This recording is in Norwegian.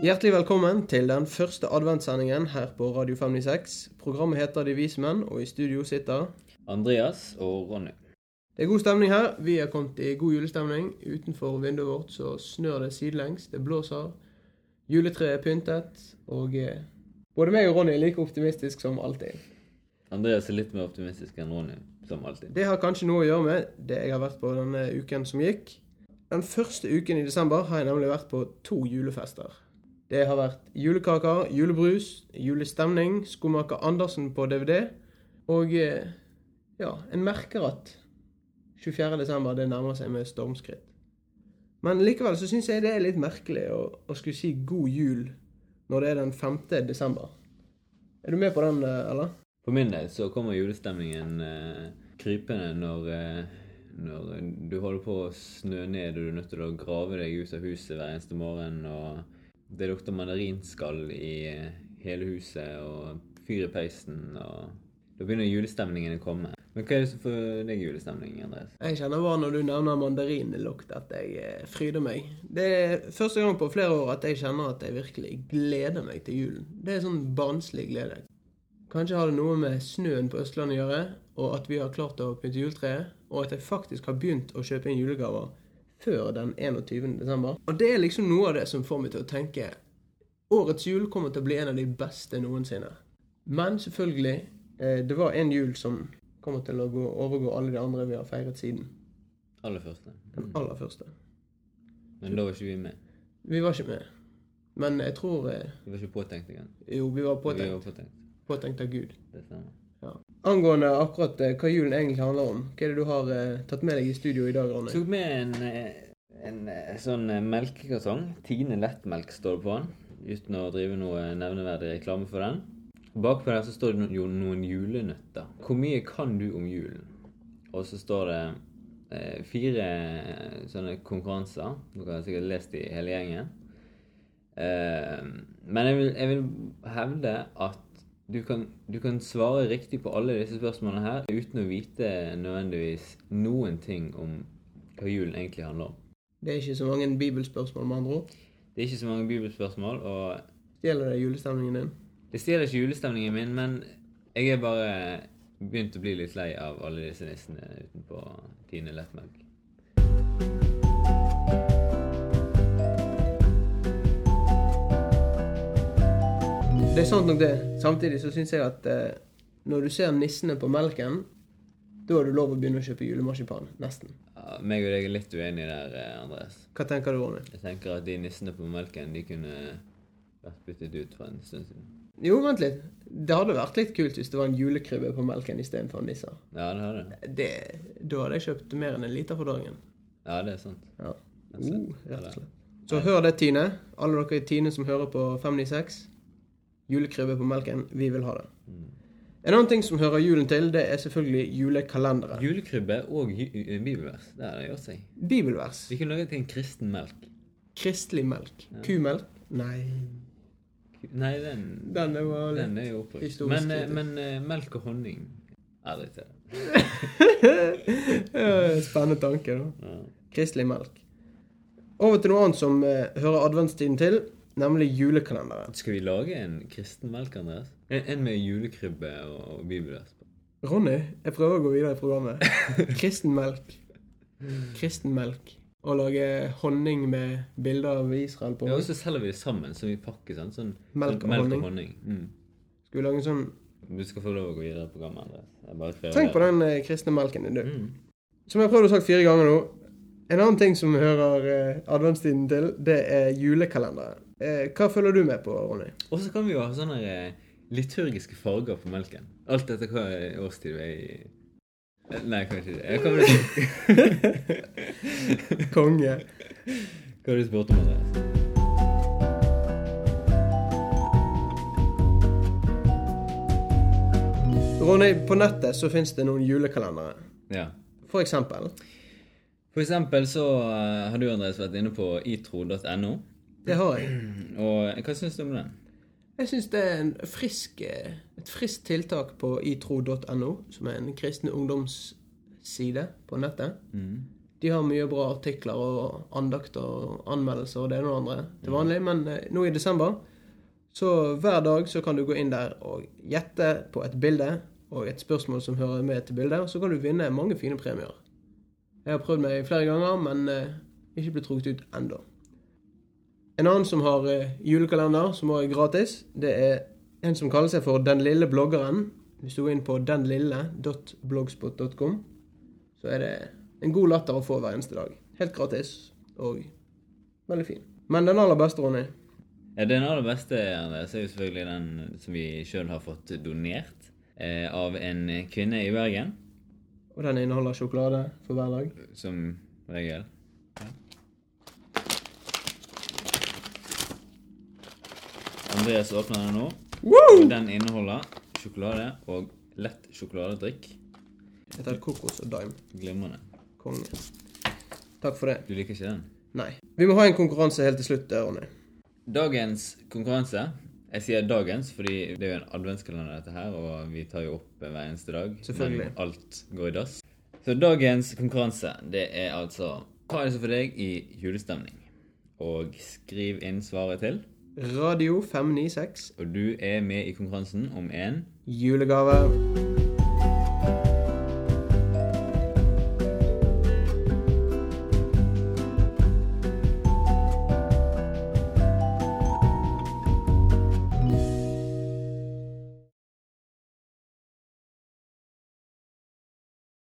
Hjertelig velkommen til den første adventssendingen her på Radio 596. Programmet heter De vise menn, og i studio sitter Andreas og Ronny. Det er god stemning her. Vi er kommet i god julestemning. Utenfor vinduet vårt så snør det sidelengs, det blåser. Juletreet er pyntet, og eh, både meg og Ronny er like optimistisk som alltid. Andreas er litt mer optimistisk enn Ronny, som alltid. Det har kanskje noe å gjøre med det jeg har vært på denne uken som gikk. Den første uken i desember har jeg nemlig vært på to julefester. Det har vært julekaker, julebrus, julestemning, skomaker Andersen på DVD, og eh, ja, en merker at 24. desember det nærmer seg med stormskritt. Men likevel så syns jeg det er litt merkelig å, å skulle si god jul når det er den 5. desember. Er du med på den, eh, eller? For min del så kommer julestemningen eh, krypende når, eh, når du holder på å snø ned, og du er nødt til å grave deg ut av huset hver eneste morgen, og det lukter mandarinskall i eh, hele huset, og fyr i peisen, og da begynner julestemningen å komme. Men hva er det som får deg julestemning, Andreas? Jeg kjenner bare når du nevner mandarinlukt at jeg eh, fryder meg. Det er første gang på flere år at jeg kjenner at jeg virkelig gleder meg til julen. Det er sånn barnslig glede. Kanskje har det noe med snøen på Østlandet å gjøre, og at vi har klart å pynte juletreet, og at jeg faktisk har begynt å kjøpe inn julegaver før den 21. desember. Og det er liksom noe av det som får meg til å tenke årets jul kommer til å bli en av de beste noensinne. Men selvfølgelig, eh, det var en jul som kommer til å gå, overgå alle de andre vi har feiret siden. Aller første. Den aller første. Men da var ikke vi med. Vi var ikke med. Men jeg tror eh, Vi var ikke påtenkt engang. Jo, vi var påtenkt. Vi var påtenkt. Påtenkt av Gud. Det stemmer. Angående akkurat eh, hva julen egentlig handler om, hva er det du har eh, tatt med deg i studio i dag, Jeg Ronny? tok med en, eh, en sånn melkekartong. Tine lettmelk står det på den. Uten å drive noe nevneverdig reklame for den. Bakpå der så står det jo noen julenøtter. Hvor mye kan du om julen? Og så står det eh, fire sånne konkurranser. Dere har sikkert lest de hele gjengen. Eh, men jeg vil, jeg vil hevde at du kan, du kan svare riktig på alle disse spørsmålene her uten å vite nødvendigvis noen ting om hva julen egentlig handler om. Det er ikke så mange bibelspørsmål, med andre ord. Det er ikke så mange bibelspørsmål, og Stjeler det julestemningen din? det stjeler ikke julestemningen min, men jeg er bare begynt å bli litt lei av alle disse nissene utenpå Tine Lettmelk. Det er sant nok det. Samtidig så syns jeg at eh, når du ser nissene på melken, da har du lov å begynne å kjøpe julemarsipan. Nesten. Ja, meg og deg er litt uenige der, eh, Andreas. Hva tenker du, om det? Jeg tenker at de nissene på melken, de kunne vært byttet ut for en stund siden. Jo, vent litt. Det hadde vært litt kult hvis det var en julekrybbe på melken istedenfor nisser. Ja, det hadde det. Da hadde jeg kjøpt mer enn en liter for dagen. Ja, det er sant. Ja. Oh, rett og slett. Så hør det, Tine. Alle dere i Tine som hører på 596. Julekrybbe på melken. Vi vil ha det. Mm. En annen ting som hører julen til, det er selvfølgelig julekalendere. Julekrybbe og bibelvers. Det har det gjort seg. Bibelvers. Vi kunne laget en kristen melk. Kristelig melk. Kumelk? Nei. Nei, den, Den er jo den er jo oppbrukt. Men, men melk og honning til det. Spennende tanke, da. Ja. Kristelig melk. Over til noe annet som eh, hører adventstiden til, nemlig julekalendere. Skal vi lage en kristen melk, Andreas? En, en med julekrybbe og, og på. Ronny, jeg prøver å gå videre i programmet. Kristen melk. Kristen melk. Og lage honning med bilder av Israel på. Ja, og så selger vi det sammen, så vi pakker sånn. sånn Melk og melk honning. Mm. Skal vi lage en sånn Du skal få lov å gå videre i programmet, Andreas. Tenk på den eh, kristne melken din, du. Mm. Som jeg har prøvd å sagt fire ganger nå. En annen ting som hører eh, adventstiden til, det er julekalendere. Eh, hva følger du med på, Ronny? Og så kan vi jo ha sånne eh, liturgiske farger på melken. Alt etter hva årstid vi er i. Nei, kanskje ikke. Jeg kan Konge. Hva har du spurt om, Andreas? Ronny, på nettet så fins det noen julekalendere. Ja. For eksempel. For eksempel så eh, har du, Andreas, vært inne på itro.no. Det har jeg. Og hva syns du om den? Jeg syns det er en frisk, eh, et friskt tiltak på itro.no, som er en kristen ungdomsside på nettet. Mm. De har mye bra artikler og andakter og anmeldelser og det ene og det andre til vanlig, men eh, nå i desember så hver dag så kan du gå inn der og gjette på et bilde og et spørsmål som hører med til bildet, og så kan du vinne mange fine premier. Jeg har prøvd meg flere ganger, men eh, ikke blitt trukket ut ennå. En annen som har eh, julekalender, som òg er gratis, det er en som kaller seg for Den lille bloggeren. Hvis du går inn på denlille.blogspot.com, så er det en god latter å få hver eneste dag. Helt gratis og veldig fin. Men den aller beste, Ronny, Ja, Den aller beste Andreas, er jo selvfølgelig den som vi sjøl har fått donert eh, av en kvinne i Bergen, og den inneholder sjokolade for hver dag. som regel. Andreas åpner den nå. og Den inneholder sjokolade og lett sjokoladedrikk. Jeg tar kokos og dime. Glimrende. Konge. Takk for det. Du liker ikke den? Nei. Vi må ha en konkurranse helt til slutt, Ronny. Dagens konkurranse Jeg sier dagens, fordi det er jo en adventskalender, dette her, og vi tar jo opp hver eneste dag. Selvfølgelig. Men alt går i dass. Så dagens konkurranse, det er altså Hva er det som for deg i julestemning? Og skriv inn svaret til. Radio 596. Og du er med i konkurransen om en Julegave.